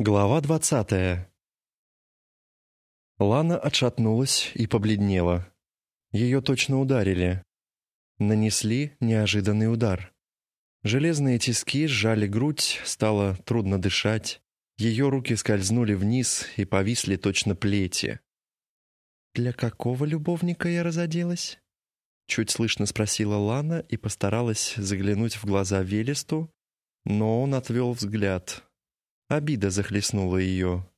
Глава двадцатая. Лана отшатнулась и побледнела. Ее точно ударили. Нанесли неожиданный удар. Железные тиски сжали грудь, стало трудно дышать. Ее руки скользнули вниз и повисли точно плети. «Для какого любовника я разоделась?» Чуть слышно спросила Лана и постаралась заглянуть в глаза Велесту, но он отвел взгляд, Обида захлестнула ее.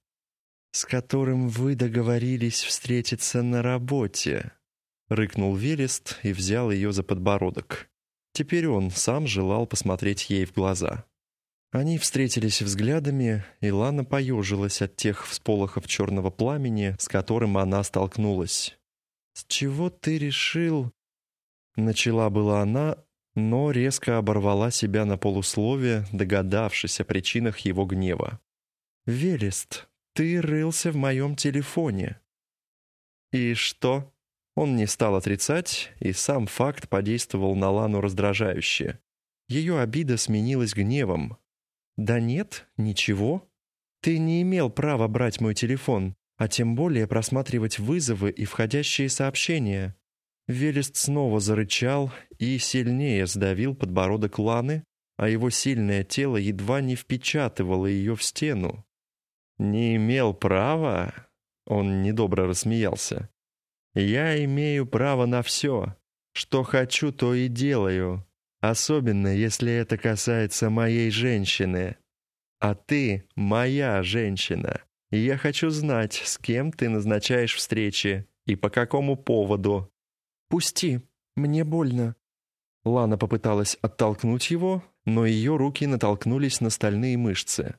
«С которым вы договорились встретиться на работе», — рыкнул Велест и взял ее за подбородок. Теперь он сам желал посмотреть ей в глаза. Они встретились взглядами, и Лана поежилась от тех всполохов черного пламени, с которым она столкнулась. «С чего ты решил...» Начала была она, но резко оборвала себя на полуслове, догадавшись о причинах его гнева. «Велест, ты рылся в моем телефоне». «И что?» Он не стал отрицать, и сам факт подействовал на Лану раздражающе. Ее обида сменилась гневом. «Да нет, ничего. Ты не имел права брать мой телефон, а тем более просматривать вызовы и входящие сообщения. Велест снова зарычал и сильнее сдавил подбородок Ланы, а его сильное тело едва не впечатывало ее в стену. «Не имел права?» — он недобро рассмеялся. «Я имею право на все. Что хочу, то и делаю. Особенно, если это касается моей женщины. А ты — моя женщина. И я хочу знать, с кем ты назначаешь встречи и по какому поводу. «Пусти, мне больно». Лана попыталась оттолкнуть его, но ее руки натолкнулись на стальные мышцы.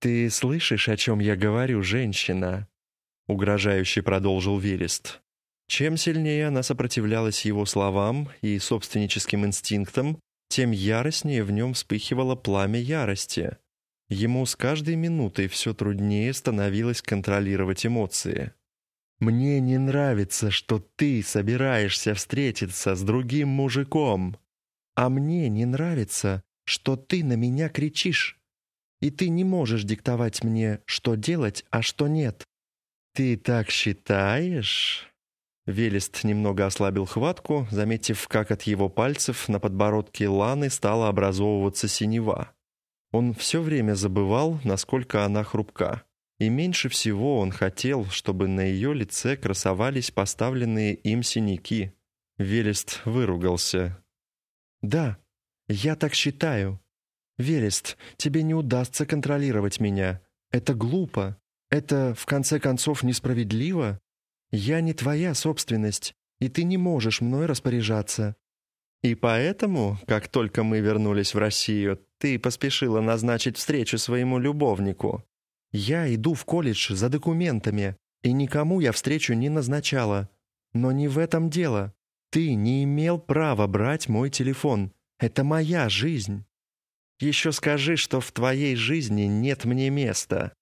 «Ты слышишь, о чем я говорю, женщина?» Угрожающе продолжил Велест. Чем сильнее она сопротивлялась его словам и собственническим инстинктам, тем яростнее в нем вспыхивало пламя ярости. Ему с каждой минутой все труднее становилось контролировать эмоции. Мне не нравится, что ты собираешься встретиться с другим мужиком. А мне не нравится, что ты на меня кричишь. И ты не можешь диктовать мне, что делать, а что нет. Ты так считаешь? Велест немного ослабил хватку, заметив, как от его пальцев на подбородке Ланы стала образовываться синева. Он все время забывал, насколько она хрупка. И меньше всего он хотел, чтобы на ее лице красовались поставленные им синяки. Велест выругался. «Да, я так считаю. Велест, тебе не удастся контролировать меня. Это глупо. Это, в конце концов, несправедливо. Я не твоя собственность, и ты не можешь мной распоряжаться. И поэтому, как только мы вернулись в Россию, ты поспешила назначить встречу своему любовнику. Я иду в колледж за документами, и никому я встречу не назначала. Но не в этом дело. Ты не имел права брать мой телефон. Это моя жизнь. Еще скажи, что в твоей жизни нет мне места».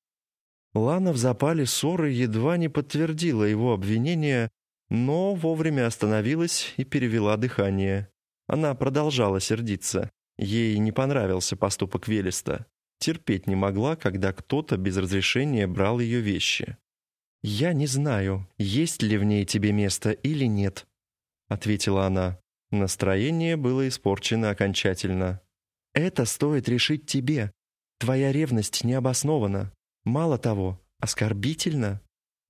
Лана в запале ссоры едва не подтвердила его обвинение, но вовремя остановилась и перевела дыхание. Она продолжала сердиться. Ей не понравился поступок Велеста. Терпеть не могла, когда кто-то без разрешения брал ее вещи. «Я не знаю, есть ли в ней тебе место или нет», — ответила она. Настроение было испорчено окончательно. «Это стоит решить тебе. Твоя ревность не обоснована. Мало того, оскорбительно.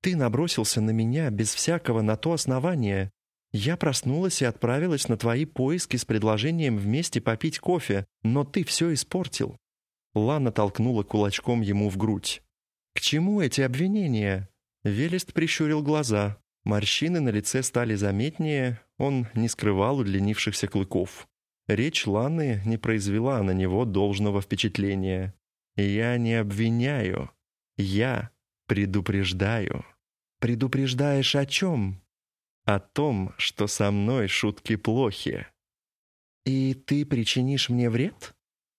Ты набросился на меня без всякого на то основания. Я проснулась и отправилась на твои поиски с предложением вместе попить кофе, но ты все испортил. Лана толкнула кулачком ему в грудь. «К чему эти обвинения?» Велест прищурил глаза. Морщины на лице стали заметнее, он не скрывал удлинившихся клыков. Речь Ланы не произвела на него должного впечатления. «Я не обвиняю. Я предупреждаю». «Предупреждаешь о чем?» «О том, что со мной шутки плохи». «И ты причинишь мне вред?»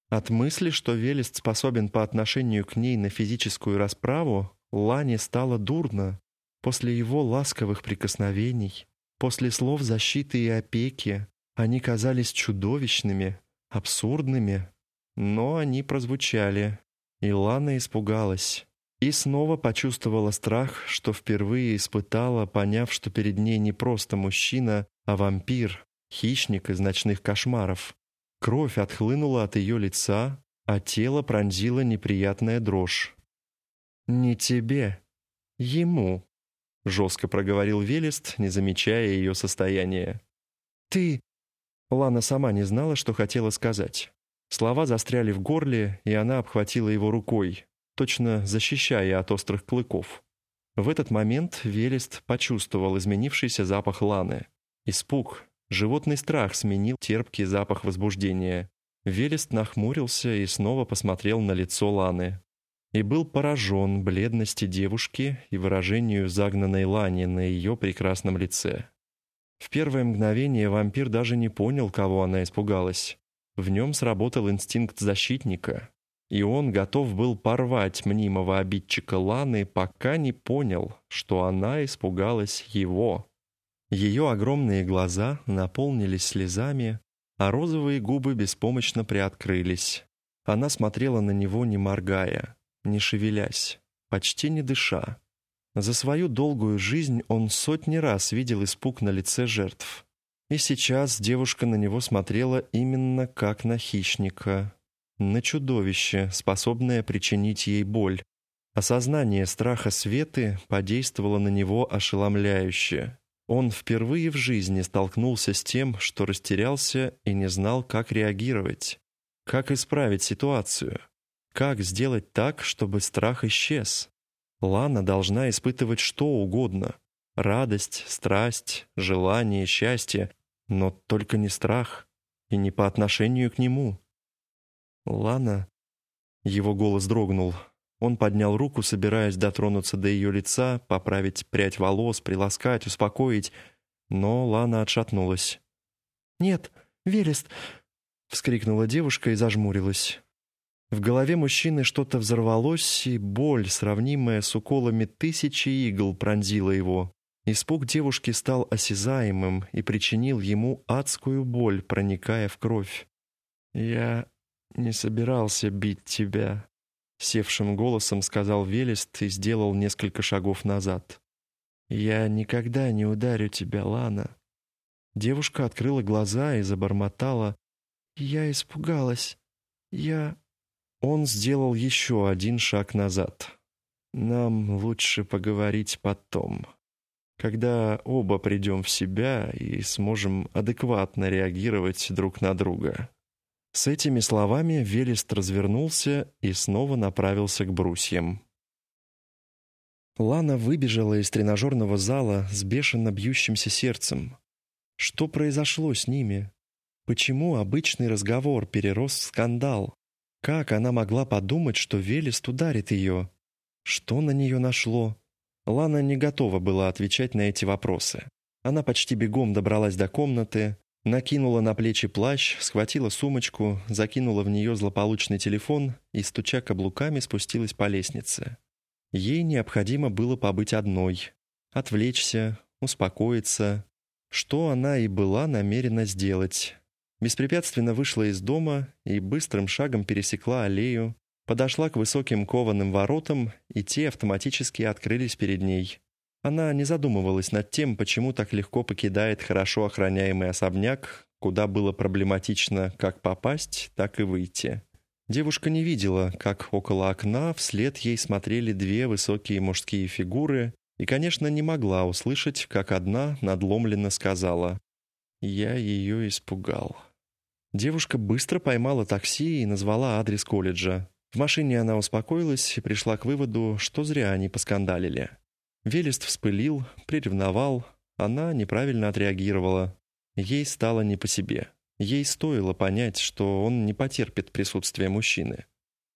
От мысли, что Велест способен по отношению к ней на физическую расправу, Лане стало дурно. После его ласковых прикосновений, после слов защиты и опеки, они казались чудовищными, абсурдными. Но они прозвучали, и Лана испугалась. И снова почувствовала страх, что впервые испытала, поняв, что перед ней не просто мужчина, а вампир, хищник из ночных кошмаров. Кровь отхлынула от ее лица, а тело пронзила неприятная дрожь. «Не тебе, ему», — жестко проговорил Велест, не замечая ее состояния. «Ты...» Лана сама не знала, что хотела сказать. Слова застряли в горле, и она обхватила его рукой, точно защищая от острых клыков. В этот момент Велест почувствовал изменившийся запах Ланы. Испуг, животный страх сменил терпкий запах возбуждения. Велест нахмурился и снова посмотрел на лицо Ланы. И был поражен бледности девушки и выражению загнанной Лани на ее прекрасном лице. В первое мгновение вампир даже не понял, кого она испугалась. В нем сработал инстинкт защитника, и он готов был порвать мнимого обидчика Ланы, пока не понял, что она испугалась его. Ее огромные глаза наполнились слезами, а розовые губы беспомощно приоткрылись. Она смотрела на него, не моргая, не шевелясь, почти не дыша. За свою долгую жизнь он сотни раз видел испуг на лице жертв. И сейчас девушка на него смотрела именно как на хищника, на чудовище, способное причинить ей боль. Осознание страха Светы подействовало на него ошеломляюще. Он впервые в жизни столкнулся с тем, что растерялся и не знал, как реагировать, как исправить ситуацию, как сделать так, чтобы страх исчез. Лана должна испытывать что угодно — радость, страсть, желание, счастье, но только не страх и не по отношению к нему. «Лана...» Его голос дрогнул. Он поднял руку, собираясь дотронуться до ее лица, поправить прядь волос, приласкать, успокоить, но Лана отшатнулась. «Нет, Велест!» — вскрикнула девушка и зажмурилась. В голове мужчины что-то взорвалось, и боль, сравнимая с уколами тысячи игл, пронзила его. Испуг девушки стал осязаемым и причинил ему адскую боль, проникая в кровь. «Я не собирался бить тебя», — севшим голосом сказал Велест и сделал несколько шагов назад. «Я никогда не ударю тебя, Лана». Девушка открыла глаза и забормотала. «Я испугалась. Я...» Он сделал еще один шаг назад. «Нам лучше поговорить потом» когда оба придем в себя и сможем адекватно реагировать друг на друга. С этими словами Велест развернулся и снова направился к брусьям. Лана выбежала из тренажерного зала с бешено бьющимся сердцем. Что произошло с ними? Почему обычный разговор перерос в скандал? Как она могла подумать, что Велест ударит ее? Что на нее нашло? Лана не готова была отвечать на эти вопросы. Она почти бегом добралась до комнаты, накинула на плечи плащ, схватила сумочку, закинула в нее злополучный телефон и, стуча каблуками, спустилась по лестнице. Ей необходимо было побыть одной, отвлечься, успокоиться, что она и была намерена сделать. Беспрепятственно вышла из дома и быстрым шагом пересекла аллею, подошла к высоким кованым воротам, и те автоматически открылись перед ней. Она не задумывалась над тем, почему так легко покидает хорошо охраняемый особняк, куда было проблематично как попасть, так и выйти. Девушка не видела, как около окна вслед ей смотрели две высокие мужские фигуры, и, конечно, не могла услышать, как одна надломленно сказала «Я ее испугал». Девушка быстро поймала такси и назвала адрес колледжа. В машине она успокоилась и пришла к выводу, что зря они поскандалили. Велест вспылил, приревновал, она неправильно отреагировала. Ей стало не по себе. Ей стоило понять, что он не потерпит присутствия мужчины.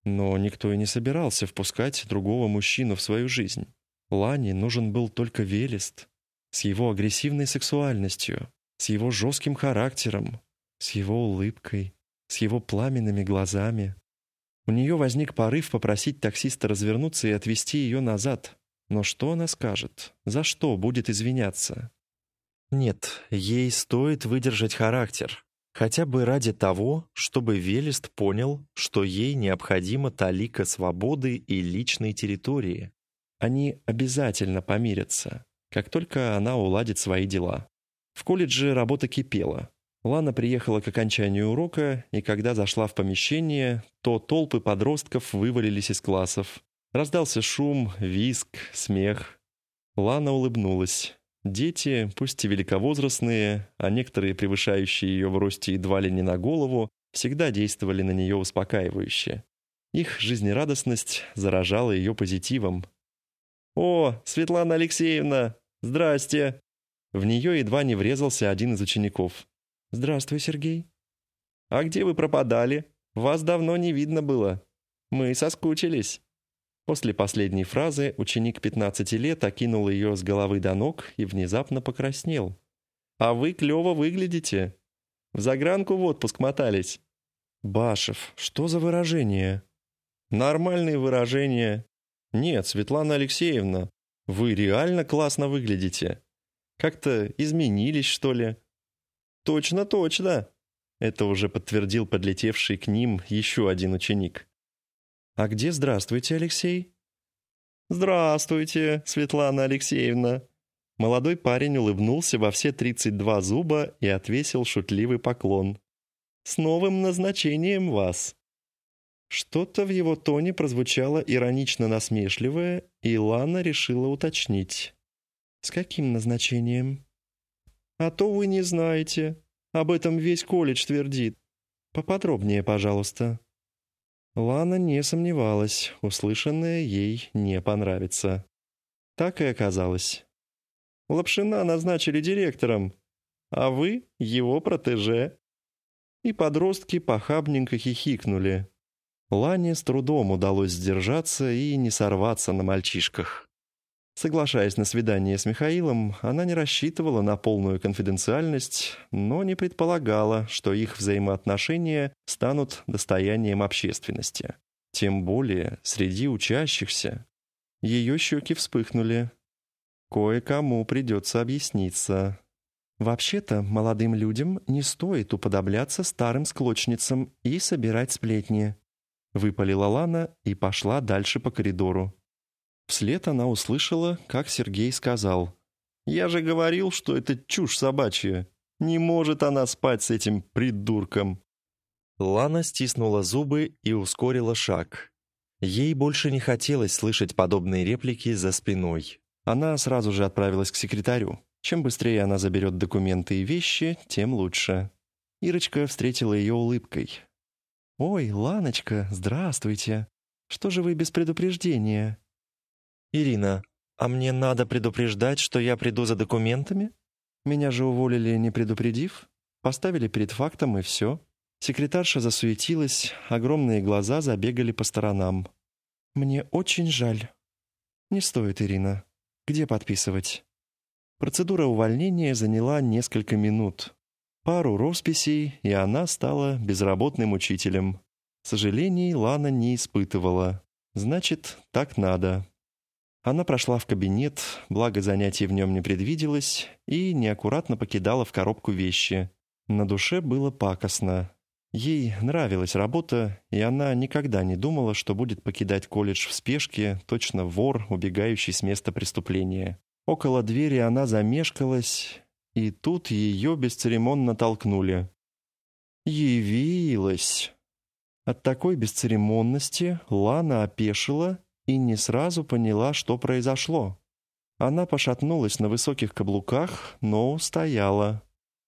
Но никто и не собирался впускать другого мужчину в свою жизнь. Лане нужен был только Велест. С его агрессивной сексуальностью, с его жестким характером, с его улыбкой, с его пламенными глазами. У нее возник порыв попросить таксиста развернуться и отвезти ее назад. Но что она скажет? За что будет извиняться? Нет, ей стоит выдержать характер. Хотя бы ради того, чтобы Велест понял, что ей необходима талика свободы и личной территории. Они обязательно помирятся, как только она уладит свои дела. В колледже работа кипела. Лана приехала к окончанию урока, и когда зашла в помещение, то толпы подростков вывалились из классов. Раздался шум, визг, смех. Лана улыбнулась. Дети, пусть и великовозрастные, а некоторые превышающие ее в росте едва ли не на голову, всегда действовали на нее успокаивающе. Их жизнерадостность заражала ее позитивом. «О, Светлана Алексеевна! Здрасте!» В нее едва не врезался один из учеников. «Здравствуй, Сергей». «А где вы пропадали? Вас давно не видно было. Мы соскучились». После последней фразы ученик 15 лет окинул ее с головы до ног и внезапно покраснел. «А вы клево выглядите. В загранку в отпуск мотались». «Башев, что за выражение?» «Нормальные выражения. Нет, Светлана Алексеевна, вы реально классно выглядите. Как-то изменились, что ли?» «Точно, точно!» Это уже подтвердил подлетевший к ним еще один ученик. «А где «Здравствуйте, Алексей»?» «Здравствуйте, Светлана Алексеевна!» Молодой парень улыбнулся во все 32 зуба и отвесил шутливый поклон. «С новым назначением вас!» Что-то в его тоне прозвучало иронично насмешливое, и Лана решила уточнить. «С каким назначением?» «А то вы не знаете. Об этом весь колледж твердит. Поподробнее, пожалуйста». Лана не сомневалась, услышанное ей не понравится. Так и оказалось. Лапшина назначили директором, а вы — его протеже. И подростки похабненько хихикнули. Лане с трудом удалось сдержаться и не сорваться на мальчишках. Соглашаясь на свидание с Михаилом, она не рассчитывала на полную конфиденциальность, но не предполагала, что их взаимоотношения станут достоянием общественности. Тем более среди учащихся. Ее щеки вспыхнули. Кое-кому придется объясниться. Вообще-то, молодым людям не стоит уподобляться старым склочницам и собирать сплетни. Выпалила Лана и пошла дальше по коридору. Вслед она услышала, как Сергей сказал. «Я же говорил, что это чушь собачья. Не может она спать с этим придурком». Лана стиснула зубы и ускорила шаг. Ей больше не хотелось слышать подобные реплики за спиной. Она сразу же отправилась к секретарю. Чем быстрее она заберет документы и вещи, тем лучше. Ирочка встретила ее улыбкой. «Ой, Ланочка, здравствуйте. Что же вы без предупреждения?» «Ирина, а мне надо предупреждать, что я приду за документами? Меня же уволили, не предупредив. Поставили перед фактом, и все». Секретарша засуетилась, огромные глаза забегали по сторонам. «Мне очень жаль». «Не стоит, Ирина. Где подписывать?» Процедура увольнения заняла несколько минут. Пару росписей, и она стала безработным учителем. Сожалений Лана не испытывала. Значит, так надо. Она прошла в кабинет, благо занятий в нем не предвиделось, и неаккуратно покидала в коробку вещи. На душе было пакостно. Ей нравилась работа, и она никогда не думала, что будет покидать колледж в спешке, точно вор, убегающий с места преступления. Около двери она замешкалась, и тут ее бесцеремонно толкнули. «Явилась!» От такой бесцеремонности Лана опешила и не сразу поняла, что произошло. Она пошатнулась на высоких каблуках, но устояла.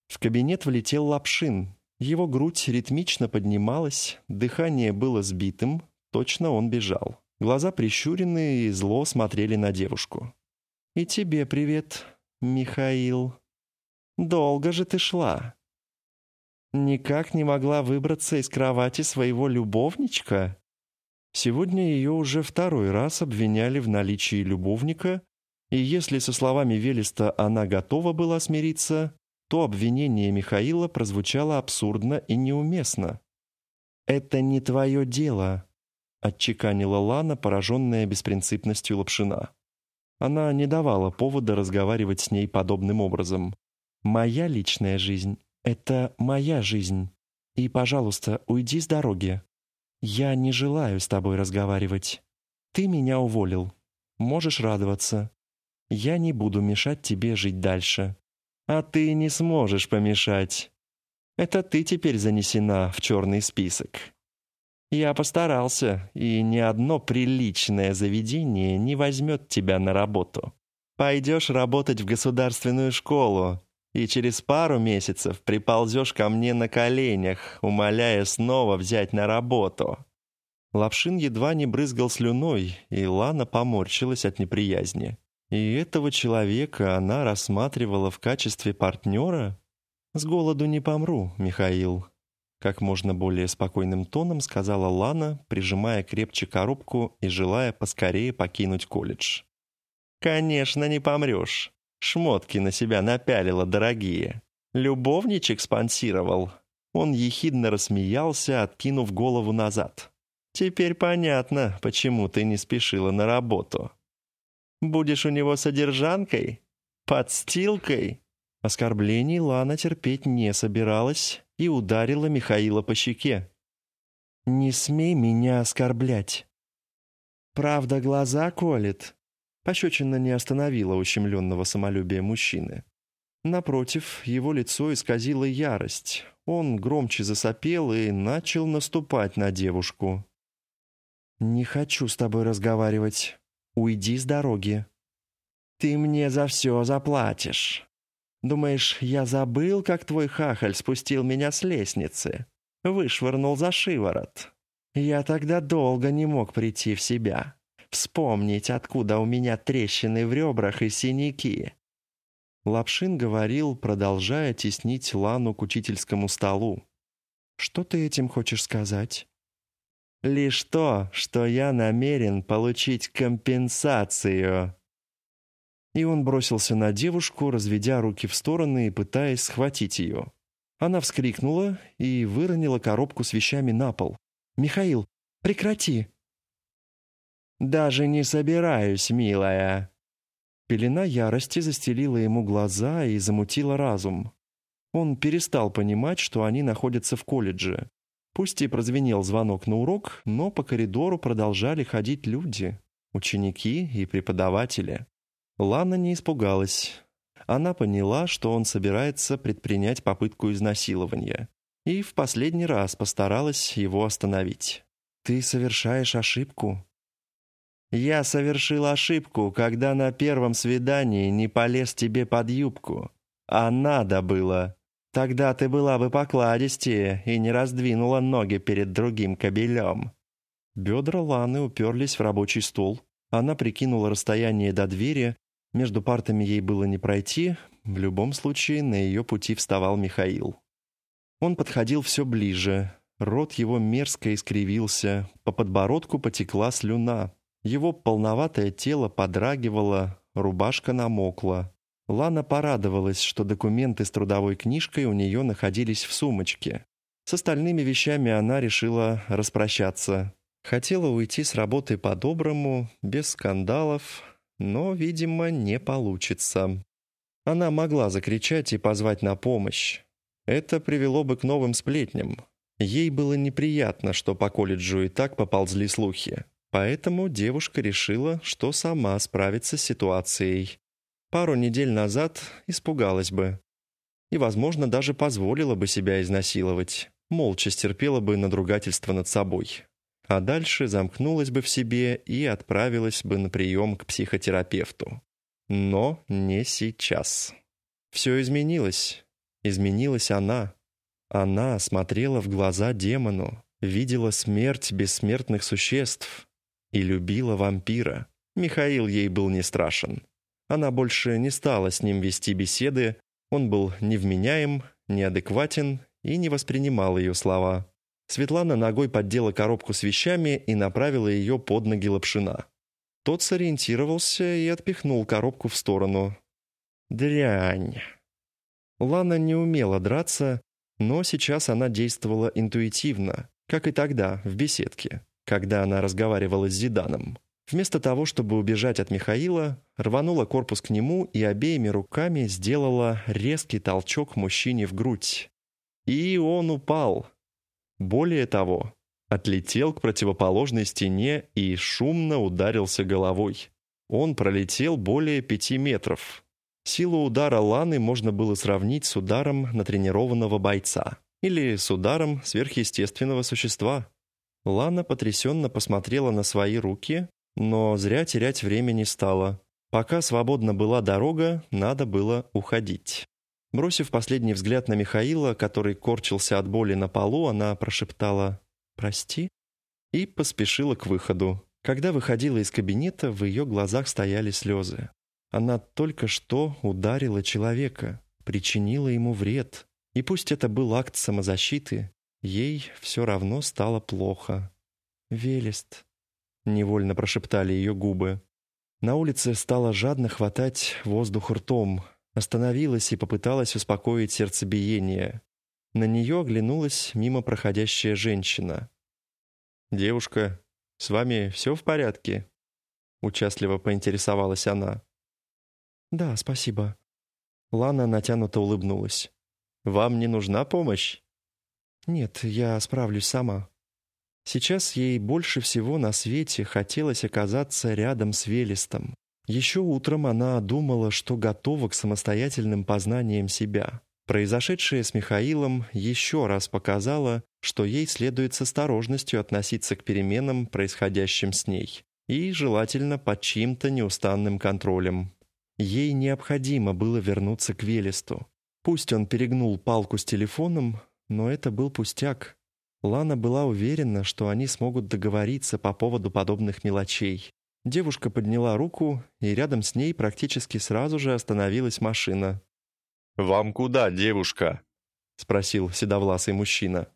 В кабинет влетел Лапшин. Его грудь ритмично поднималась, дыхание было сбитым, точно он бежал. Глаза прищуренные и зло смотрели на девушку. «И тебе привет, Михаил. Долго же ты шла. Никак не могла выбраться из кровати своего любовничка?» Сегодня ее уже второй раз обвиняли в наличии любовника, и если со словами Велеста она готова была смириться, то обвинение Михаила прозвучало абсурдно и неуместно. «Это не твое дело», — отчеканила Лана, пораженная беспринципностью Лапшина. Она не давала повода разговаривать с ней подобным образом. «Моя личная жизнь Это моя жизнь. И, пожалуйста, уйди с дороги. Я не желаю с тобой разговаривать. Ты меня уволил. Можешь радоваться. Я не буду мешать тебе жить дальше. А ты не сможешь помешать. Это ты теперь занесена в черный список. Я постарался, и ни одно приличное заведение не возьмет тебя на работу. Пойдешь работать в государственную школу, и через пару месяцев приползешь ко мне на коленях, умоляя снова взять на работу». Лапшин едва не брызгал слюной, и Лана поморщилась от неприязни. И этого человека она рассматривала в качестве партнера? «С голоду не помру, Михаил», — как можно более спокойным тоном сказала Лана, прижимая крепче коробку и желая поскорее покинуть колледж. «Конечно, не помрешь. Шмотки на себя напялила дорогие. Любовничек спонсировал». Он ехидно рассмеялся, откинув голову назад. «Теперь понятно, почему ты не спешила на работу. Будешь у него содержанкой? Подстилкой?» Оскорблений Лана терпеть не собиралась и ударила Михаила по щеке. «Не смей меня оскорблять!» «Правда, глаза колет?» Пощечина не остановила ущемленного самолюбия мужчины. Напротив, его лицо исказило ярость. Он громче засопел и начал наступать на девушку. «Не хочу с тобой разговаривать. Уйди с дороги». «Ты мне за все заплатишь», Думаешь, я забыл, как твой хахаль спустил меня с лестницы? Вышвырнул за шиворот. Я тогда долго не мог прийти в себя. Вспомнить, откуда у меня трещины в ребрах и синяки. Лапшин говорил, продолжая теснить Лану к учительскому столу. «Что ты этим хочешь сказать?» «Лишь то, что я намерен получить компенсацию», и он бросился на девушку, разведя руки в стороны и пытаясь схватить ее. Она вскрикнула и выронила коробку с вещами на пол. «Михаил, прекрати!» «Даже не собираюсь, милая!» Пелена ярости застелила ему глаза и замутила разум. Он перестал понимать, что они находятся в колледже. Пусть и прозвенел звонок на урок, но по коридору продолжали ходить люди, ученики и преподаватели. Лана не испугалась. Она поняла, что он собирается предпринять попытку изнасилования, и в последний раз постаралась его остановить. «Ты совершаешь ошибку». «Я совершил ошибку, когда на первом свидании не полез тебе под юбку. А надо было. Тогда ты была бы покладистее и не раздвинула ноги перед другим кобелем». Бедра Ланы уперлись в рабочий стол. Она прикинула расстояние до двери между партами ей было не пройти, в любом случае на ее пути вставал Михаил. Он подходил все ближе, рот его мерзко искривился, по подбородку потекла слюна, его полноватое тело подрагивало, рубашка намокла. Лана порадовалась, что документы с трудовой книжкой у нее находились в сумочке. С остальными вещами она решила распрощаться. Хотела уйти с работы по-доброму, без скандалов, но, видимо, не получится. Она могла закричать и позвать на помощь. Это привело бы к новым сплетням. Ей было неприятно, что по колледжу и так поползли слухи. Поэтому девушка решила, что сама справится с ситуацией. Пару недель назад испугалась бы. И, возможно, даже позволила бы себя изнасиловать. Молча стерпела бы надругательство над собой а дальше замкнулась бы в себе и отправилась бы на прием к психотерапевту. Но не сейчас. Все изменилось. Изменилась она. Она смотрела в глаза демону, видела смерть бессмертных существ и любила вампира. Михаил ей был не страшен. Она больше не стала с ним вести беседы, он был невменяем, неадекватен и не воспринимал ее слова. Светлана ногой поддела коробку с вещами и направила ее под ноги Лапшина. Тот сориентировался и отпихнул коробку в сторону. «Дрянь!» Лана не умела драться, но сейчас она действовала интуитивно, как и тогда, в беседке, когда она разговаривала с Зиданом. Вместо того, чтобы убежать от Михаила, рванула корпус к нему и обеими руками сделала резкий толчок мужчине в грудь, И он упал. Более того, отлетел к противоположной стене и шумно ударился головой. Он пролетел более пяти метров. Силу удара Ланы можно было сравнить с ударом натренированного бойца или с ударом сверхъестественного существа. Лана потрясенно посмотрела на свои руки, но зря терять время не стала. Пока свободна была дорога, надо было уходить. Бросив последний взгляд на Михаила, который корчился от боли на полу, она прошептала «Прости» и поспешила к выходу. Когда выходила из кабинета, в ее глазах стояли слезы. Она только что ударила человека, причинила ему вред. И пусть это был акт самозащиты, ей все равно стало плохо. «Велест», — невольно прошептали ее губы. На улице стало жадно хватать воздух ртом, Остановилась и попыталась успокоить сердцебиение. На нее оглянулась мимо проходящая женщина. «Девушка, с вами все в порядке?» Участливо поинтересовалась она. «Да, спасибо». Лана натянуто улыбнулась. «Вам не нужна помощь?» «Нет, я справлюсь сама». Сейчас ей больше всего на свете хотелось оказаться рядом с Велестом. Еще утром она думала, что готова к самостоятельным познаниям себя. Произошедшее с Михаилом еще раз показало, что ей следует с осторожностью относиться к переменам, происходящим с ней, и желательно под чьим-то неустанным контролем. Ей необходимо было вернуться к Велесту. Пусть он перегнул палку с телефоном, но это был пустяк. Лана была уверена, что они смогут договориться по поводу подобных мелочей. Девушка подняла руку, и рядом с ней практически сразу же остановилась машина. «Вам куда, девушка?» — спросил седовласый мужчина.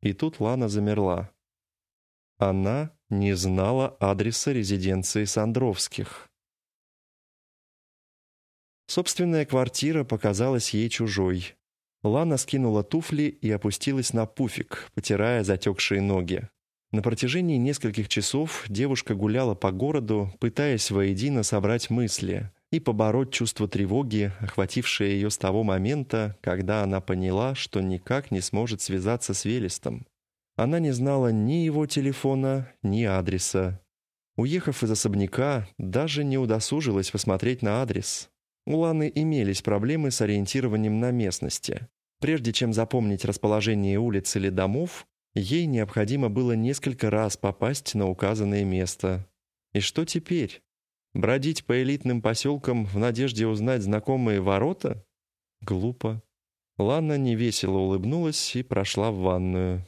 И тут Лана замерла. Она не знала адреса резиденции Сандровских. Собственная квартира показалась ей чужой. Лана скинула туфли и опустилась на пуфик, потирая затекшие ноги. На протяжении нескольких часов девушка гуляла по городу, пытаясь воедино собрать мысли и побороть чувство тревоги, охватившее ее с того момента, когда она поняла, что никак не сможет связаться с Велестом. Она не знала ни его телефона, ни адреса. Уехав из особняка, даже не удосужилась посмотреть на адрес. У Ланы имелись проблемы с ориентированием на местности. Прежде чем запомнить расположение улиц или домов, Ей необходимо было несколько раз попасть на указанное место. И что теперь? Бродить по элитным поселкам в надежде узнать знакомые ворота? Глупо. Лана невесело улыбнулась и прошла в ванную.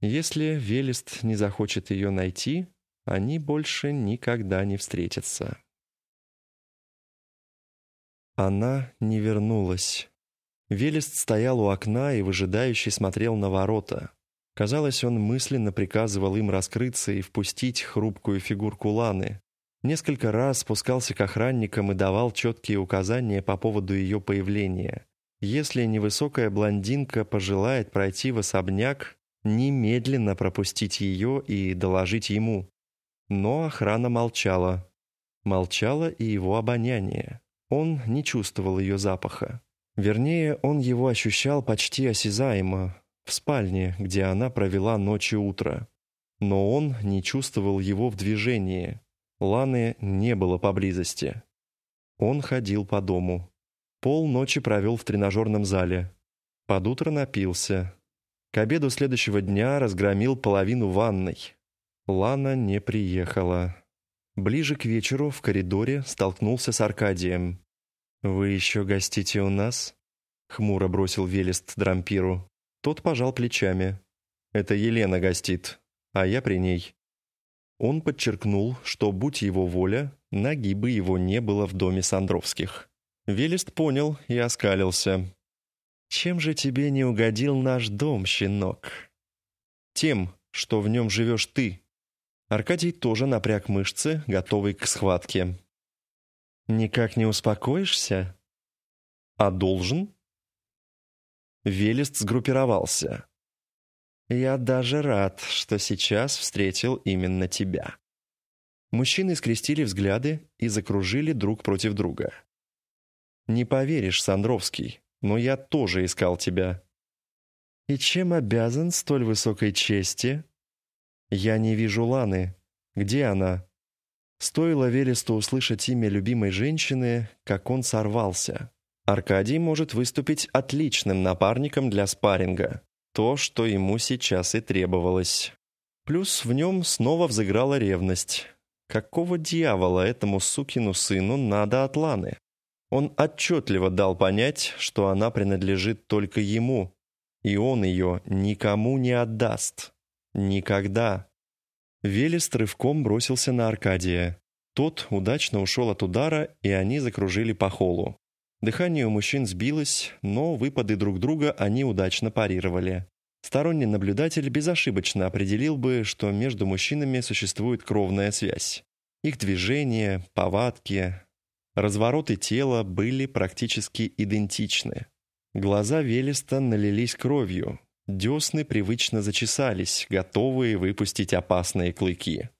Если Велест не захочет ее найти, они больше никогда не встретятся. Она не вернулась. Велест стоял у окна и выжидающе смотрел на ворота. Казалось, он мысленно приказывал им раскрыться и впустить хрупкую фигурку Ланы. Несколько раз спускался к охранникам и давал четкие указания по поводу ее появления. Если невысокая блондинка пожелает пройти в особняк, немедленно пропустить ее и доложить ему. Но охрана молчала. Молчало и его обоняние. Он не чувствовал ее запаха. Вернее, он его ощущал почти осязаемо, в спальне, где она провела ночь и утро. Но он не чувствовал его в движении. Ланы не было поблизости. Он ходил по дому. Пол ночи провел в тренажерном зале. Под утро напился. К обеду следующего дня разгромил половину ванной. Лана не приехала. Ближе к вечеру в коридоре столкнулся с Аркадием. «Вы еще гостите у нас?» — хмуро бросил Велест Дрампиру. Тот пожал плечами. «Это Елена гостит, а я при ней». Он подчеркнул, что, будь его воля, ноги бы его не было в доме Сандровских. Велест понял и оскалился. «Чем же тебе не угодил наш дом, щенок?» «Тем, что в нем живешь ты». Аркадий тоже напряг мышцы, готовый к схватке. «Никак не успокоишься?» «А должен?» Велест сгруппировался. «Я даже рад, что сейчас встретил именно тебя». Мужчины скрестили взгляды и закружили друг против друга. «Не поверишь, Сандровский, но я тоже искал тебя». «И чем обязан столь высокой чести?» «Я не вижу Ланы. Где она?» Стоило Велесту услышать имя любимой женщины, как он сорвался. Аркадий может выступить отличным напарником для спарринга. То, что ему сейчас и требовалось. Плюс в нем снова взыграла ревность. Какого дьявола этому сукину сыну надо от Ланы? Он отчетливо дал понять, что она принадлежит только ему, и он ее никому не отдаст. Никогда. Велест рывком бросился на Аркадия. Тот удачно ушел от удара, и они закружили по холу. Дыхание у мужчин сбилось, но выпады друг друга они удачно парировали. Сторонний наблюдатель безошибочно определил бы, что между мужчинами существует кровная связь. Их движения, повадки, развороты тела были практически идентичны. Глаза Велеста налились кровью, десны привычно зачесались, готовые выпустить опасные клыки.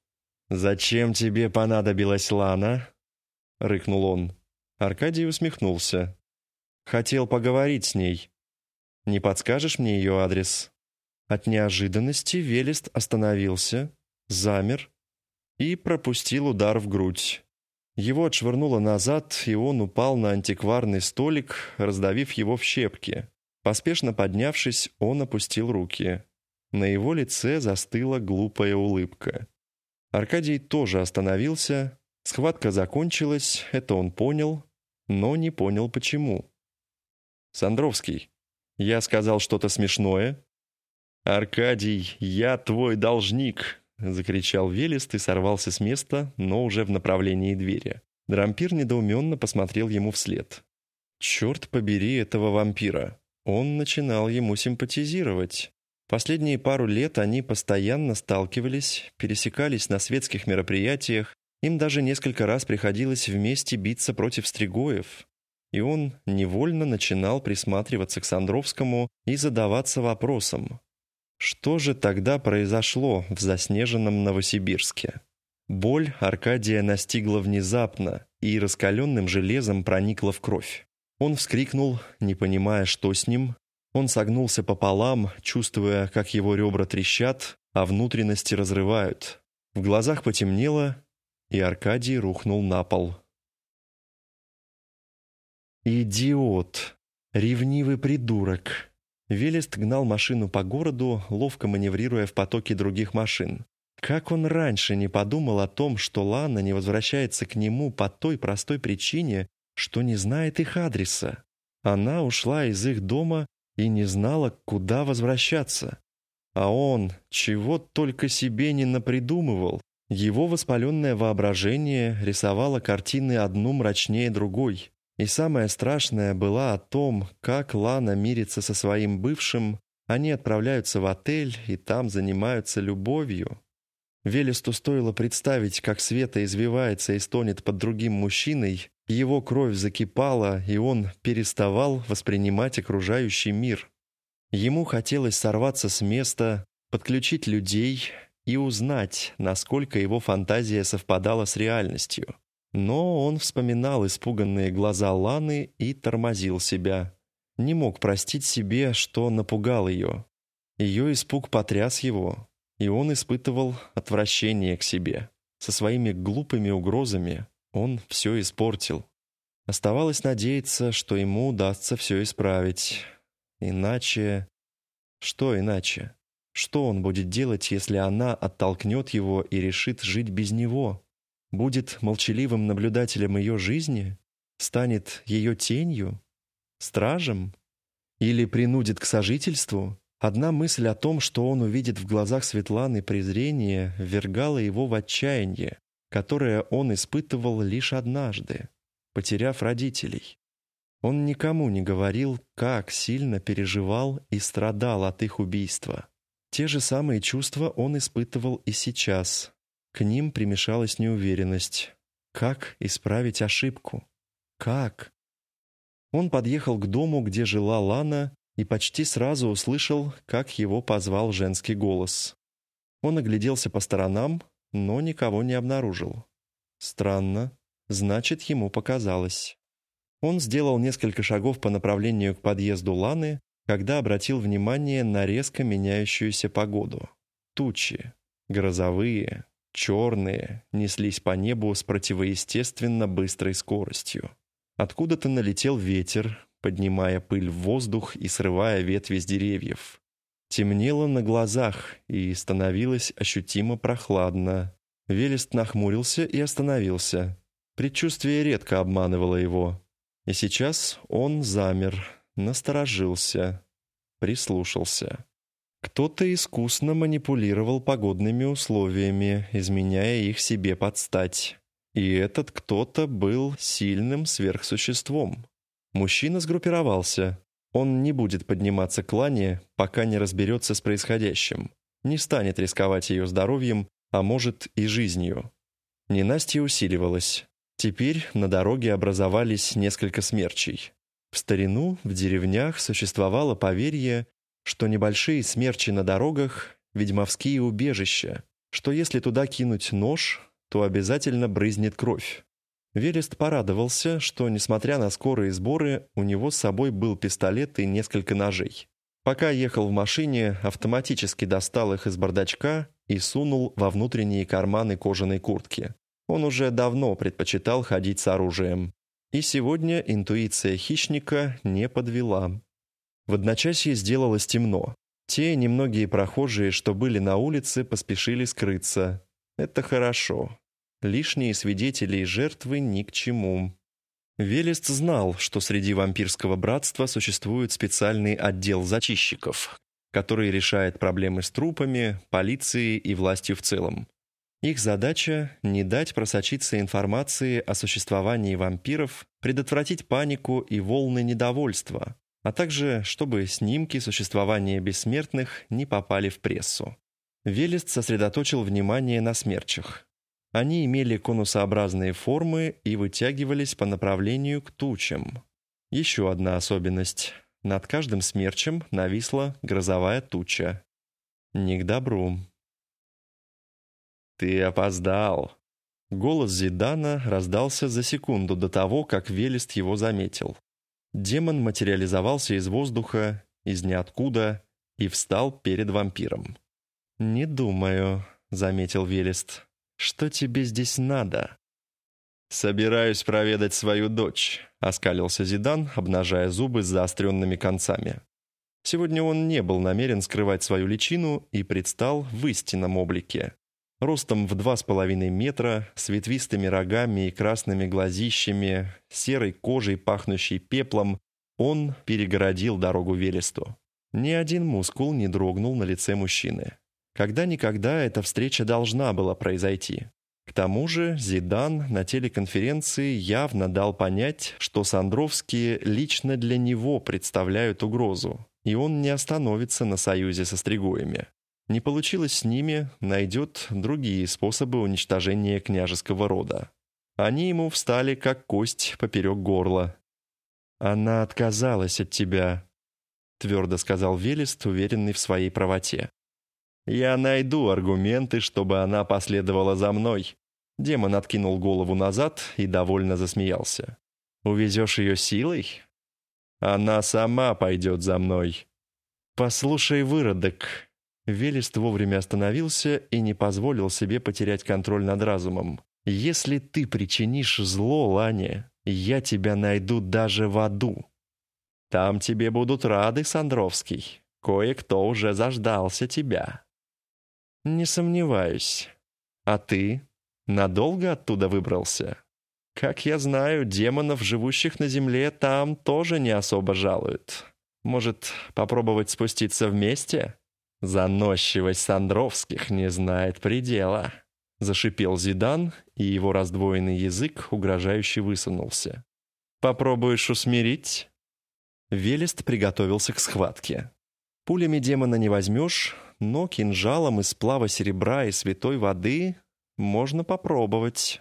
«Зачем тебе понадобилась Лана?» — рыкнул он. Аркадий усмехнулся. «Хотел поговорить с ней. Не подскажешь мне ее адрес?» От неожиданности Велест остановился, замер и пропустил удар в грудь. Его отшвырнуло назад, и он упал на антикварный столик, раздавив его в щепки. Поспешно поднявшись, он опустил руки. На его лице застыла глупая улыбка. Аркадий тоже остановился. Схватка закончилась, это он понял, но не понял почему. «Сандровский, я сказал что-то смешное?» «Аркадий, я твой должник!» — закричал Велест и сорвался с места, но уже в направлении двери. Дрампир недоуменно посмотрел ему вслед. «Черт побери этого вампира!» Он начинал ему симпатизировать. Последние пару лет они постоянно сталкивались, пересекались на светских мероприятиях, им даже несколько раз приходилось вместе биться против стригоев. И он невольно начинал присматриваться к Сандровскому и задаваться вопросом, что же тогда произошло в заснеженном Новосибирске? Боль Аркадия настигла внезапно и раскаленным железом проникла в кровь. Он вскрикнул, не понимая, что с ним. Он согнулся пополам, чувствуя, как его ребра трещат, а внутренности разрывают. В глазах потемнело, и Аркадий рухнул на пол. «Идиот! Ревнивый придурок!» Велест гнал машину по городу, ловко маневрируя в потоке других машин. Как он раньше не подумал о том, что Лана не возвращается к нему по той простой причине, что не знает их адреса. Она ушла из их дома и не знала, куда возвращаться. А он чего только себе не напридумывал. Его воспаленное воображение рисовало картины одну мрачнее другой. И самое страшное было о том, как Лана мирится со своим бывшим, они отправляются в отель и там занимаются любовью. Велесту стоило представить, как Света извивается и стонет под другим мужчиной, его кровь закипала, и он переставал воспринимать окружающий мир. Ему хотелось сорваться с места, подключить людей и узнать, насколько его фантазия совпадала с реальностью. Но он вспоминал испуганные глаза Ланы и тормозил себя. Не мог простить себе, что напугал ее. Ее испуг потряс его, и он испытывал отвращение к себе. Со своими глупыми угрозами он все испортил. Оставалось надеяться, что ему удастся все исправить. Иначе... Что иначе? Что он будет делать, если она оттолкнет его и решит жить без него? будет молчаливым наблюдателем ее жизни, станет ее тенью, стражем или принудит к сожительству, одна мысль о том, что он увидит в глазах Светланы презрение, ввергала его в отчаяние, которое он испытывал лишь однажды, потеряв родителей. Он никому не говорил, как сильно переживал и страдал от их убийства. Те же самые чувства он испытывал и сейчас, к ним примешалась неуверенность. Как исправить ошибку? Как? Он подъехал к дому, где жила Лана, и почти сразу услышал, как его позвал женский голос. Он огляделся по сторонам, но никого не обнаружил. Странно, значит, ему показалось. Он сделал несколько шагов по направлению к подъезду Ланы, когда обратил внимание на резко меняющуюся погоду. Тучи, грозовые, черные, неслись по небу с противоестественно быстрой скоростью. Откуда-то налетел ветер, поднимая пыль в воздух и срывая ветви с деревьев. Темнело на глазах и становилось ощутимо прохладно. Велест нахмурился и остановился. Предчувствие редко обманывало его. И сейчас он замер, насторожился, прислушался. Кто-то искусно манипулировал погодными условиями, изменяя их себе под стать. И этот кто-то был сильным сверхсуществом. Мужчина сгруппировался. Он не будет подниматься к Лане, пока не разберется с происходящим. Не станет рисковать ее здоровьем, а может и жизнью. Ненастье усиливалось. Теперь на дороге образовались несколько смерчей. В старину в деревнях существовало поверье, что небольшие смерчи на дорогах — ведьмовские убежища, что если туда кинуть нож, то обязательно брызнет кровь. Велест порадовался, что, несмотря на скорые сборы, у него с собой был пистолет и несколько ножей. Пока ехал в машине, автоматически достал их из бардачка и сунул во внутренние карманы кожаной куртки. Он уже давно предпочитал ходить с оружием. И сегодня интуиция хищника не подвела. В одночасье сделалось темно. Те немногие прохожие, что были на улице, поспешили скрыться. Это хорошо. Лишние свидетели и жертвы ни к чему. Велест знал, что среди вампирского братства существует специальный отдел зачищиков, который решает проблемы с трупами, полицией и властью в целом. Их задача — не дать просочиться информации о существовании вампиров, предотвратить панику и волны недовольства, а также чтобы снимки существования бессмертных не попали в прессу. Велест сосредоточил внимание на смерчах. Они имели конусообразные формы и вытягивались по направлению к тучам. Еще одна особенность. Над каждым смерчем нависла грозовая туча. Не к добру. «Ты опоздал!» Голос Зидана раздался за секунду до того, как Велест его заметил. Демон материализовался из воздуха, из ниоткуда, и встал перед вампиром. «Не думаю», — заметил Велест, — «что тебе здесь надо?» «Собираюсь проведать свою дочь», — оскалился Зидан, обнажая зубы с заостренными концами. Сегодня он не был намерен скрывать свою личину и предстал в истинном облике. Ростом в два с половиной метра, с ветвистыми рогами и красными глазищами, серой кожей, пахнущей пеплом, он перегородил дорогу Велесту. Ни один мускул не дрогнул на лице мужчины. Когда-никогда эта встреча должна была произойти. К тому же Зидан на телеконференции явно дал понять, что Сандровские лично для него представляют угрозу, и он не остановится на союзе со Стригоями. Не получилось с ними, найдет другие способы уничтожения княжеского рода. Они ему встали, как кость поперек горла. «Она отказалась от тебя», — твердо сказал Велест, уверенный в своей правоте. «Я найду аргументы, чтобы она последовала за мной». Демон откинул голову назад и довольно засмеялся. «Увезешь ее силой?» «Она сама пойдет за мной». «Послушай, выродок», Велест вовремя остановился и не позволил себе потерять контроль над разумом. «Если ты причинишь зло, Лане, я тебя найду даже в аду. Там тебе будут рады, Сандровский. Кое-кто уже заждался тебя». «Не сомневаюсь. А ты? Надолго оттуда выбрался?» «Как я знаю, демонов, живущих на земле, там тоже не особо жалуют. Может, попробовать спуститься вместе?» «Заносчивость Сандровских не знает предела», — зашипел Зидан, и его раздвоенный язык угрожающе высунулся. «Попробуешь усмирить?» Велест приготовился к схватке. Пулями демона не возьмешь, но кинжалом из сплава серебра и святой воды можно попробовать.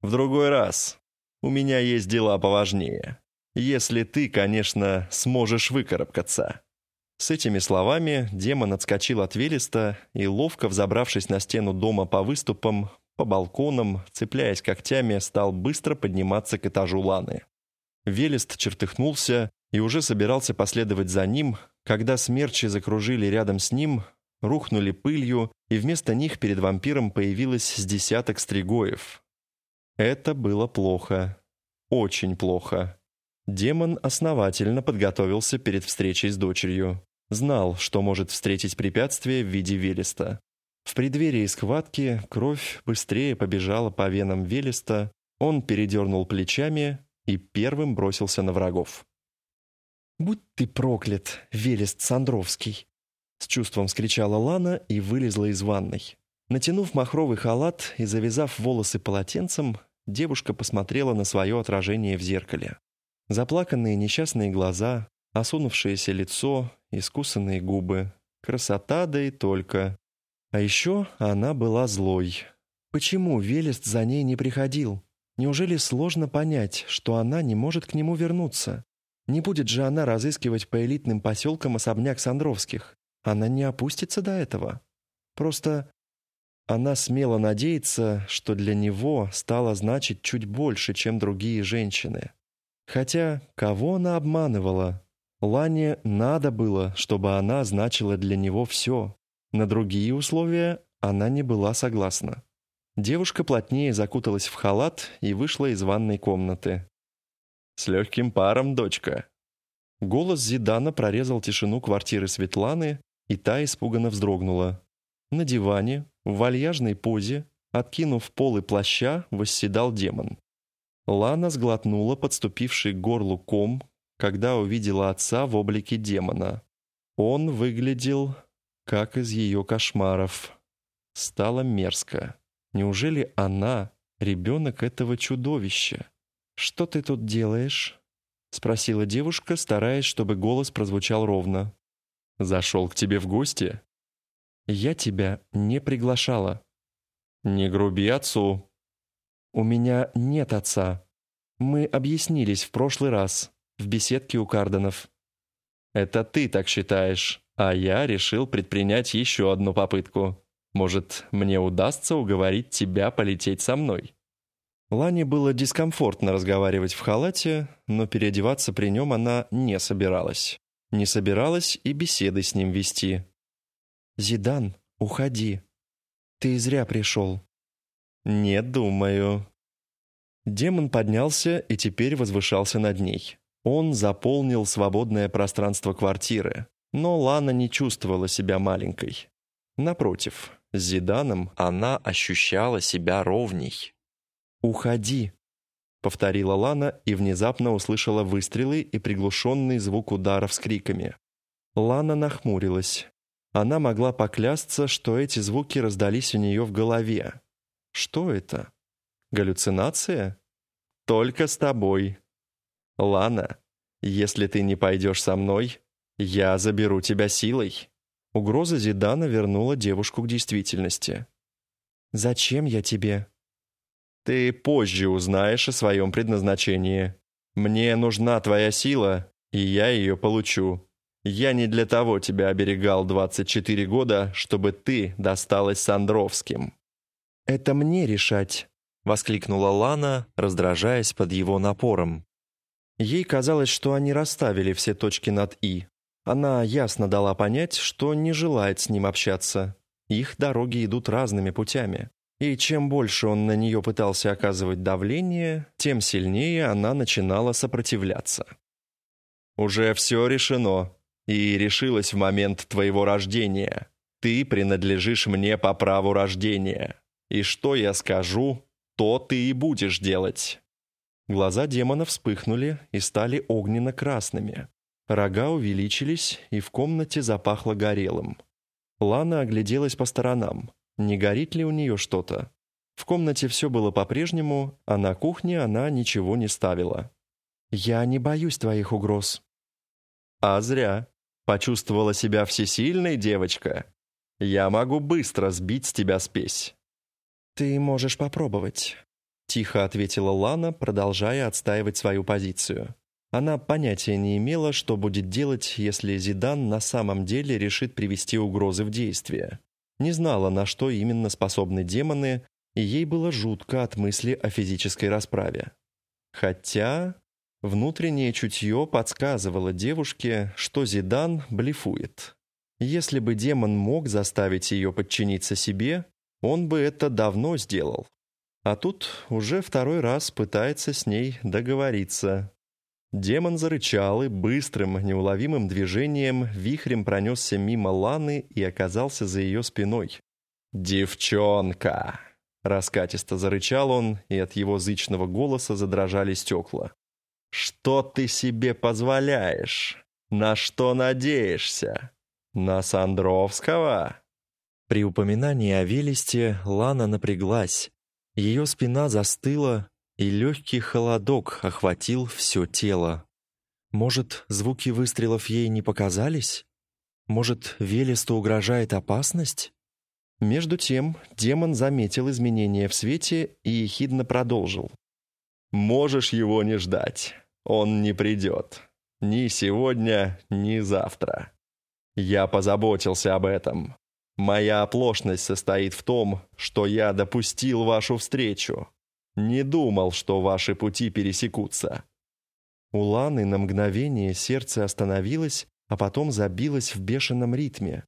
В другой раз. У меня есть дела поважнее. Если ты, конечно, сможешь выкарабкаться. С этими словами демон отскочил от Велеста и, ловко взобравшись на стену дома по выступам, по балконам, цепляясь когтями, стал быстро подниматься к этажу Ланы. Велест чертыхнулся, и уже собирался последовать за ним, когда смерчи закружили рядом с ним, рухнули пылью, и вместо них перед вампиром появилось с десяток стригоев. Это было плохо. Очень плохо. Демон основательно подготовился перед встречей с дочерью. Знал, что может встретить препятствие в виде Велеста. В преддверии схватки кровь быстрее побежала по венам Велеста, он передернул плечами и первым бросился на врагов. «Будь ты проклят, Велест Сандровский!» С чувством скричала Лана и вылезла из ванной. Натянув махровый халат и завязав волосы полотенцем, девушка посмотрела на свое отражение в зеркале. Заплаканные несчастные глаза, осунувшееся лицо, искусанные губы. Красота да и только. А еще она была злой. Почему Велест за ней не приходил? Неужели сложно понять, что она не может к нему вернуться? Не будет же она разыскивать по элитным поселкам особняк Сандровских. Она не опустится до этого. Просто она смело надеется, что для него стало значить чуть больше, чем другие женщины. Хотя кого она обманывала? Лане надо было, чтобы она значила для него все. На другие условия она не была согласна. Девушка плотнее закуталась в халат и вышла из ванной комнаты. «С легким паром, дочка!» Голос Зидана прорезал тишину квартиры Светланы, и та испуганно вздрогнула. На диване, в вальяжной позе, откинув полы плаща, восседал демон. Лана сглотнула подступивший к горлу ком, когда увидела отца в облике демона. Он выглядел, как из ее кошмаров. Стало мерзко. Неужели она ребенок этого чудовища? «Что ты тут делаешь?» — спросила девушка, стараясь, чтобы голос прозвучал ровно. «Зашел к тебе в гости?» «Я тебя не приглашала». «Не груби отцу», «У меня нет отца. Мы объяснились в прошлый раз, в беседке у Карденов». «Это ты так считаешь, а я решил предпринять еще одну попытку. Может, мне удастся уговорить тебя полететь со мной?» Лане было дискомфортно разговаривать в халате, но переодеваться при нем она не собиралась. Не собиралась и беседы с ним вести. «Зидан, уходи. Ты зря пришел. «Не думаю». Демон поднялся и теперь возвышался над ней. Он заполнил свободное пространство квартиры, но Лана не чувствовала себя маленькой. Напротив, с Зиданом она ощущала себя ровней. «Уходи», — повторила Лана и внезапно услышала выстрелы и приглушенный звук ударов с криками. Лана нахмурилась. Она могла поклясться, что эти звуки раздались у нее в голове, что это? Галлюцинация? Только с тобой. Лана, если ты не пойдешь со мной, я заберу тебя силой. Угроза Зидана вернула девушку к действительности. «Зачем я тебе?» «Ты позже узнаешь о своем предназначении. Мне нужна твоя сила, и я ее получу. Я не для того тебя оберегал 24 года, чтобы ты досталась Сандровским». «Это мне решать», — воскликнула Лана, раздражаясь под его напором. Ей казалось, что они расставили все точки над «и». Она ясно дала понять, что не желает с ним общаться. Их дороги идут разными путями. И чем больше он на нее пытался оказывать давление, тем сильнее она начинала сопротивляться. «Уже все решено, и решилось в момент твоего рождения. Ты принадлежишь мне по праву рождения. И что я скажу, то ты и будешь делать». Глаза демона вспыхнули и стали огненно-красными. Рога увеличились, и в комнате запахло горелым. Лана огляделась по сторонам. Не горит ли у нее что-то? В комнате все было по-прежнему, а на кухне она ничего не ставила. «Я не боюсь твоих угроз». «А зря. Почувствовала себя всесильной девочка. Я могу быстро сбить с тебя спесь». «Ты можешь попробовать», — тихо ответила Лана, продолжая отстаивать свою позицию. Она понятия не имела, что будет делать, если Зидан на самом деле решит привести угрозы в действие. Не знала, на что именно способны демоны, и ей было жутко от мысли о физической расправе. Хотя Внутреннее чутье подсказывало девушке, что Зидан блефует. Если бы демон мог заставить ее подчиниться себе, он бы это давно сделал. А тут уже второй раз пытается с ней договориться. Демон зарычал и быстрым, неуловимым движением вихрем пронесся мимо Ланы и оказался за ее спиной. «Девчонка!» Раскатисто зарычал он, и от его зычного голоса задрожали стекла. «Что ты себе позволяешь? На что надеешься? На Сандровского?» При упоминании о Велесте Лана напряглась. Ее спина застыла, и легкий холодок охватил все тело. Может, звуки выстрелов ей не показались? Может, Велесту угрожает опасность? Между тем демон заметил изменения в свете и ехидно продолжил. «Можешь его не ждать. Он не придет. Ни сегодня, ни завтра. Я позаботился об этом. Моя оплошность состоит в том, что я допустил вашу встречу. Не думал, что ваши пути пересекутся». У Ланы на мгновение сердце остановилось, а потом забилось в бешеном ритме.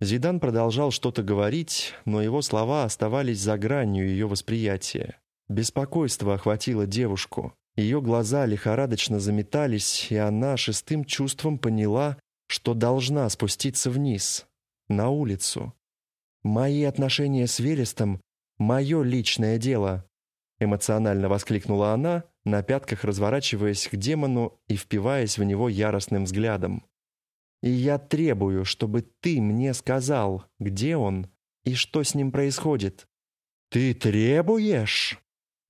Зидан продолжал что-то говорить, но его слова оставались за гранью ее восприятия. Беспокойство охватило девушку. Ее глаза лихорадочно заметались, и она шестым чувством поняла, что должна спуститься вниз, на улицу. «Мои отношения с Велестом — мое личное дело», — эмоционально воскликнула она, на пятках разворачиваясь к демону и впиваясь в него яростным взглядом. И я требую, чтобы ты мне сказал, где он и что с ним происходит». «Ты требуешь?»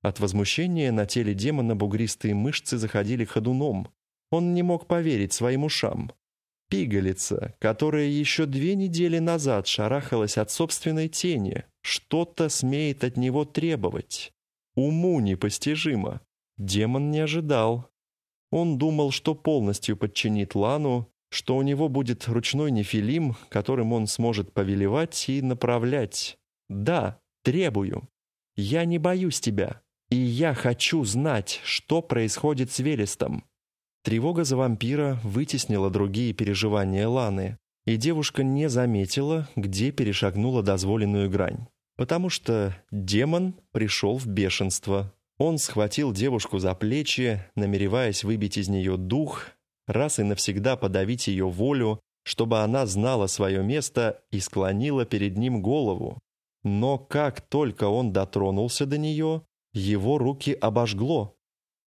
От возмущения на теле демона бугристые мышцы заходили ходуном. Он не мог поверить своим ушам. Пигалица, которая еще две недели назад шарахалась от собственной тени, что-то смеет от него требовать. Уму непостижимо. Демон не ожидал. Он думал, что полностью подчинит Лану, что у него будет ручной нефилим, которым он сможет повелевать и направлять. Да, требую. Я не боюсь тебя, и я хочу знать, что происходит с Велестом. Тревога за вампира вытеснила другие переживания Ланы, и девушка не заметила, где перешагнула дозволенную грань. Потому что демон пришел в бешенство. Он схватил девушку за плечи, намереваясь выбить из нее дух, раз и навсегда подавить ее волю, чтобы она знала свое место и склонила перед ним голову. Но как только он дотронулся до нее, его руки обожгло.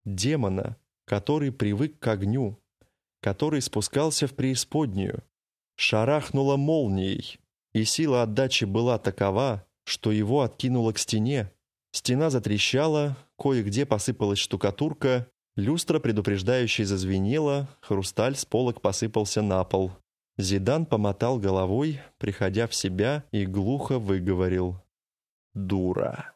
Демона, который привык к огню, который спускался в преисподнюю, шарахнуло молнией, и сила отдачи была такова, что его откинуло к стене. Стена затрещала, кое-где посыпалась штукатурка, Люстра предупреждающе зазвенела, хрусталь с полок посыпался на пол. Зидан помотал головой, приходя в себя, и глухо выговорил. «Дура».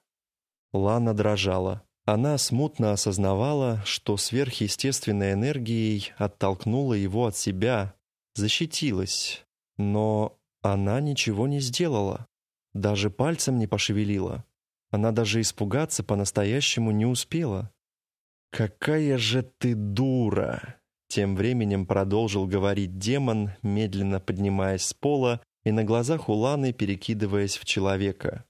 Лана дрожала. Она смутно осознавала, что сверхъестественной энергией оттолкнула его от себя, защитилась. Но она ничего не сделала. Даже пальцем не пошевелила. Она даже испугаться по-настоящему не успела. «Какая же ты дура!» Тем временем продолжил говорить демон, медленно поднимаясь с пола и на глазах у Ланы перекидываясь в человека.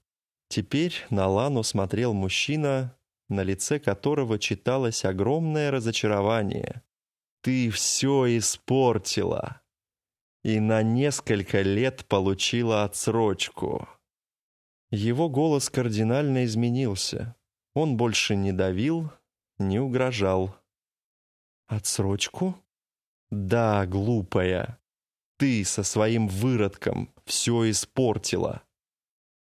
Теперь на Лану смотрел мужчина, на лице которого читалось огромное разочарование. «Ты все испортила!» и на несколько лет получила отсрочку. Его голос кардинально изменился. Он больше не давил, не угрожал. «Отсрочку?» «Да, глупая. Ты со своим выродком все испортила».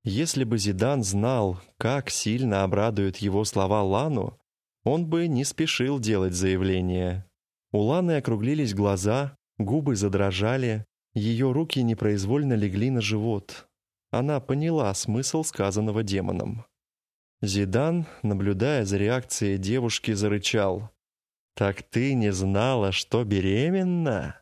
Если бы Зидан знал, как сильно обрадуют его слова Лану, он бы не спешил делать заявление. У Ланы округлились глаза, губы задрожали, ее руки непроизвольно легли на живот. Она поняла смысл сказанного демоном. Зидан, наблюдая за реакцией девушки, зарычал. «Так ты не знала, что беременна?»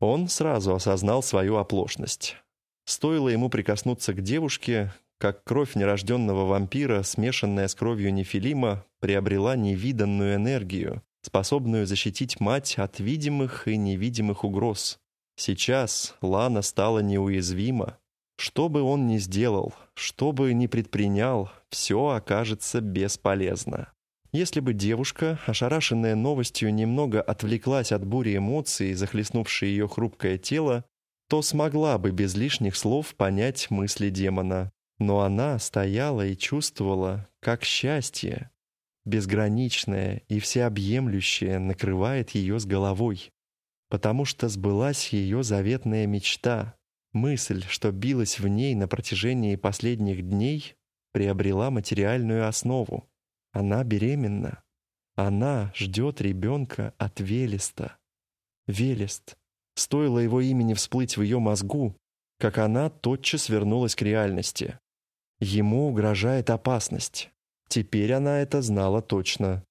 Он сразу осознал свою оплошность. Стоило ему прикоснуться к девушке, как кровь нерожденного вампира, смешанная с кровью нефилима, приобрела невиданную энергию, способную защитить мать от видимых и невидимых угроз. Сейчас Лана стала неуязвима. Что бы он ни сделал, что бы ни предпринял, все окажется бесполезно. Если бы девушка, ошарашенная новостью, немного отвлеклась от бури эмоций, захлестнувшей ее хрупкое тело, то смогла бы без лишних слов понять мысли демона. Но она стояла и чувствовала, как счастье, безграничное и всеобъемлющее, накрывает ее с головой. Потому что сбылась ее заветная мечта. Мысль, что билась в ней на протяжении последних дней, приобрела материальную основу. Она беременна. Она ждет ребенка от Велеста. Велест. Стоило его имени всплыть в ее мозгу, как она тотчас вернулась к реальности. Ему угрожает опасность. Теперь она это знала точно.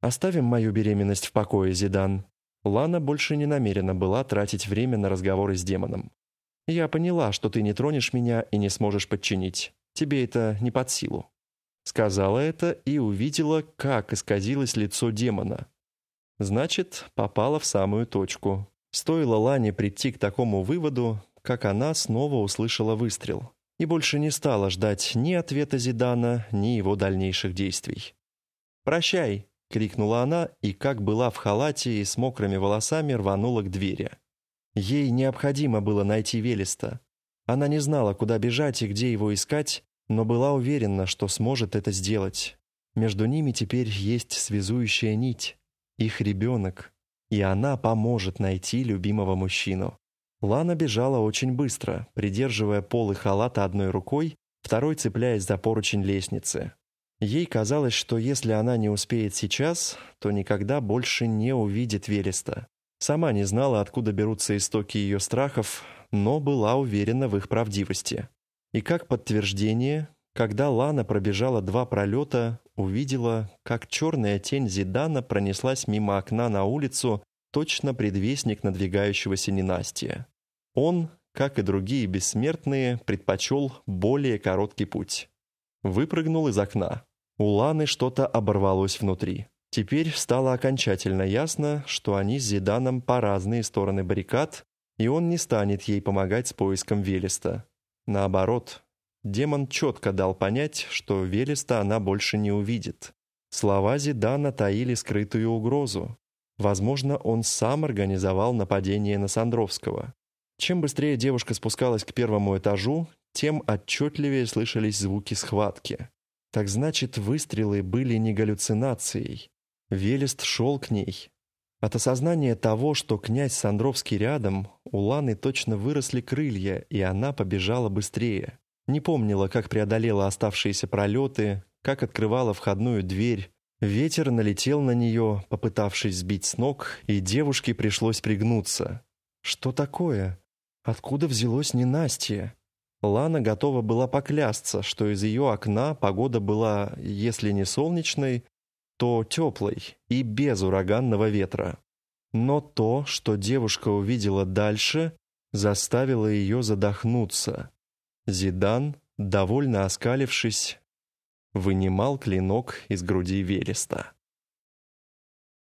«Оставим мою беременность в покое, Зидан». Лана больше не намерена была тратить время на разговоры с демоном. «Я поняла, что ты не тронешь меня и не сможешь подчинить. Тебе это не под силу». Сказала это и увидела, как исказилось лицо демона. Значит, попала в самую точку. Стоило Лане прийти к такому выводу, как она снова услышала выстрел и больше не стала ждать ни ответа Зидана, ни его дальнейших действий. «Прощай!» — крикнула она и, как была в халате и с мокрыми волосами, рванула к двери. Ей необходимо было найти Велеста. Она не знала, куда бежать и где его искать, но была уверена, что сможет это сделать. Между ними теперь есть связующая нить, их ребенок, и она поможет найти любимого мужчину. Лана бежала очень быстро, придерживая полы халата одной рукой, второй цепляясь за поручень лестницы. Ей казалось, что если она не успеет сейчас, то никогда больше не увидит Велеста. Сама не знала, откуда берутся истоки ее страхов, но была уверена в их правдивости. И как подтверждение, когда Лана пробежала два пролета, увидела, как черная тень Зидана пронеслась мимо окна на улицу, точно предвестник надвигающегося ненастья. Он, как и другие бессмертные, предпочел более короткий путь. Выпрыгнул из окна. У Ланы что-то оборвалось внутри. Теперь стало окончательно ясно, что они с Зиданом по разные стороны баррикад, и он не станет ей помогать с поиском Велеста. Наоборот, демон четко дал понять, что Велеста она больше не увидит. Слова Зидана таили скрытую угрозу. Возможно, он сам организовал нападение на Сандровского. Чем быстрее девушка спускалась к первому этажу, тем отчетливее слышались звуки схватки. Так значит, выстрелы были не галлюцинацией. Велест шел к ней. От осознания того, что князь Сандровский рядом, у Ланы точно выросли крылья, и она побежала быстрее. Не помнила, как преодолела оставшиеся пролеты, как открывала входную дверь. Ветер налетел на нее, попытавшись сбить с ног, и девушке пришлось пригнуться. Что такое? Откуда взялось ненастье? Лана готова была поклясться, что из ее окна погода была, если не солнечной, то теплой и без ураганного ветра. Но то, что девушка увидела дальше, заставило ее задохнуться. Зидан, довольно оскалившись, вынимал клинок из груди Велеста.